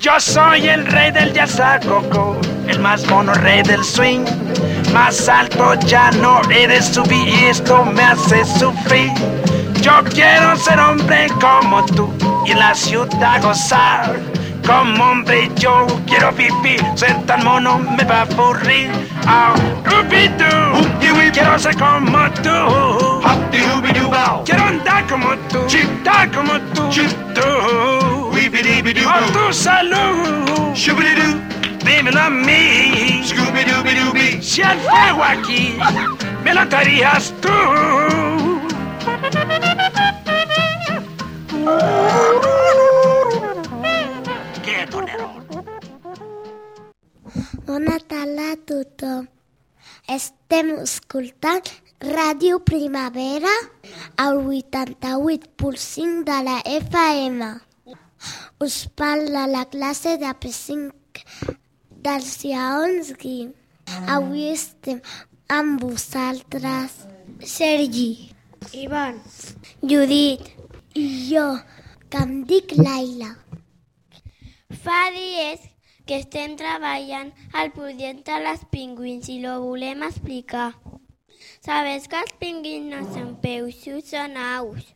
Yo soy el rey del coco, el más mono rey del swing. Más alto ya no de subir y esto me hace sufrir. Yo quiero ser hombre como tú y la ciudad gozar. Como hombre yo quiero vivir, ser tan mono me va a aburrir. Oh, quiero ser como tú. Quiero andar como tú, andar como tú. Por tu salud, dímelo a mí. Si el fuego aquí me lo darías tú. A tothom. Estem escoltant Ràdio Primavera al 88.5 de la FM. Us parla la classe de P5 dels Lleons Guim. Avui estem amb vosaltres Sergi, Ivan, Judit i jo, que em dic Laila. fa dies que estem treballant al projecte Les Pingüins i lo volem explicar. Sabes que els pingüins no són peixos, són aus,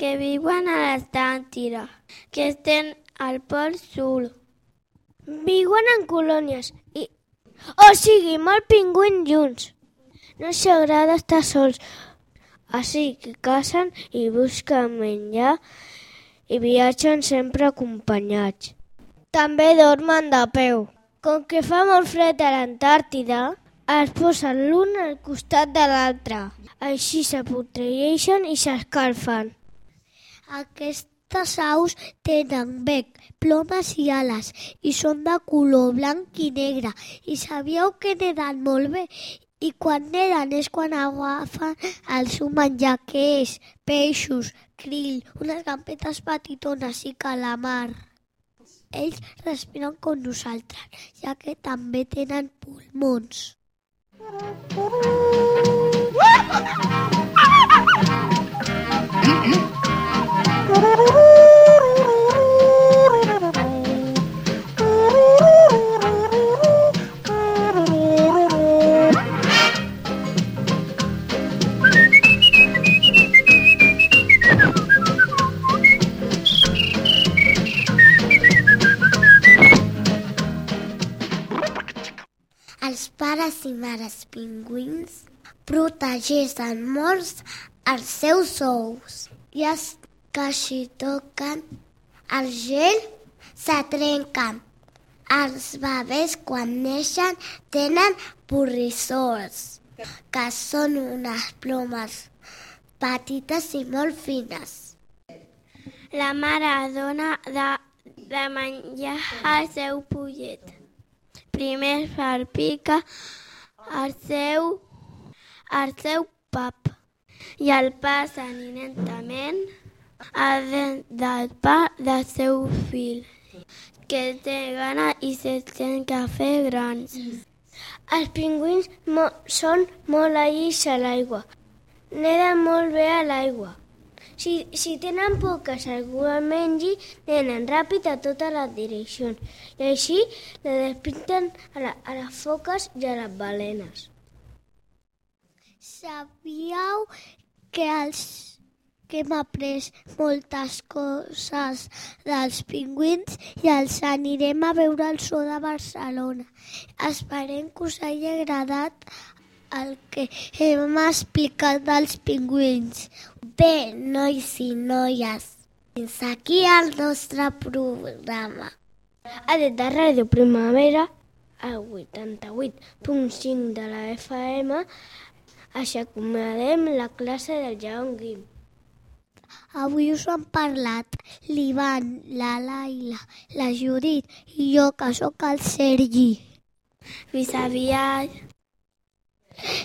que viuen a l'Antàrtida, que estan al pol sud. Viuen en colònies i... O sigui, molt pingüins junts. No s'agrada estar sols, així que cacen i busquen menjar i viatgen sempre acompanyats. També dormen de peu. Com que fa molt fred a l'Antàrtida, es posen l'un al costat de l'altre. Així s'apotreeixen i s'escalfen. Aquestes aus tenen bec, plomes i ales i són de color blanc i negre. I sabíeu que neden molt bé? I quan neden és quan agafen el seu menjar, que és peixos, krill, unes gambetes petitones i calamar. Ells respiren com nosaltres, ja que també tenen pulmons. Els pares i mares pingüins protegeixen molts els seus ous i els que s'hi toquen el gel se trenquen. Els bebès quan neixen tenen porrissols, que són unes plomes petites i molt fines. La mare dona de, de menjar al seu pollet. Primer salpica el seu, el seu pap i el passa lentament a del pa del seu fill, que té gana i se sent cafè grans. Els pingüins mo són molt allis a l'aigua. Neden molt bé a l'aigua. Si, si tenen por que algú el mengi, nenen ràpid a totes les direccions i així la despinten a, la, a les foques i a les balenes. Sabíeu que els que hem après moltes coses dels pingüins i els anirem a veure el zoo de Barcelona. Esperem que us hagi agradat el que hem explicat dels pingüins. Bé, nois i noies, fins aquí el nostre programa. A des de Ràdio Primavera, al 88.5 de la FM, així acomiadem la classe del Lleon Guim. Avui us han parlat l'Ivan, la Laila, la Judit i jo, que sóc el Sergi. Fins aviat.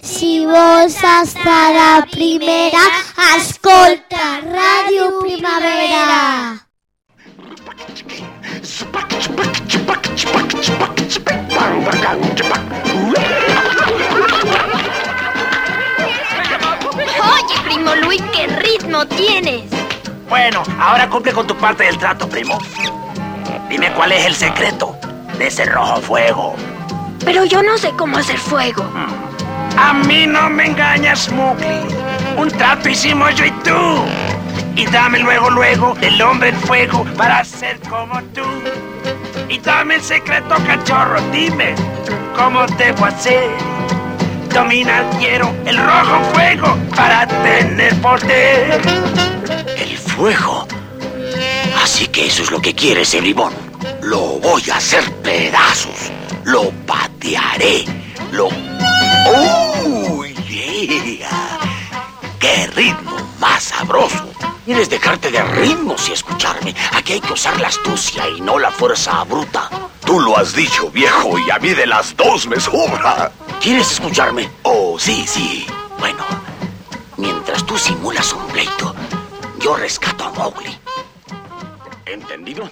Si vols estar a primera, escolta Ràdio Primavera. Oye, primo Luis, ¿qué ritmo tienes? Bueno, ahora cumple con tu parte del trato, primo. Dime cuál es el secreto de ese rojo fuego. Pero yo no sé cómo hacer fuego. A mí no me engañas, Mowgli. Un trato hicimos yo y tú. Y dame luego, luego, el hombre en fuego para ser como tú. Y dame el secreto, cachorro, dime cómo debo hacer. Dominar quiero el rojo fuego para tener poder. El fuego. Así que eso es lo que quieres, bribón. Lo voy a hacer pedazos. Lo patearé. Lo... ¡Qué ritmo más sabroso! Quieres dejarte de ritmos y escucharme. Aquí hay que usar la astucia y no la fuerza bruta. Tú lo has dicho, viejo, y a mí de las dos me sobra. ¿Quieres escucharme? Oh, sí, sí. Bueno, mientras tú simulas un pleito, yo rescato a Mowgli. ¿Entendido?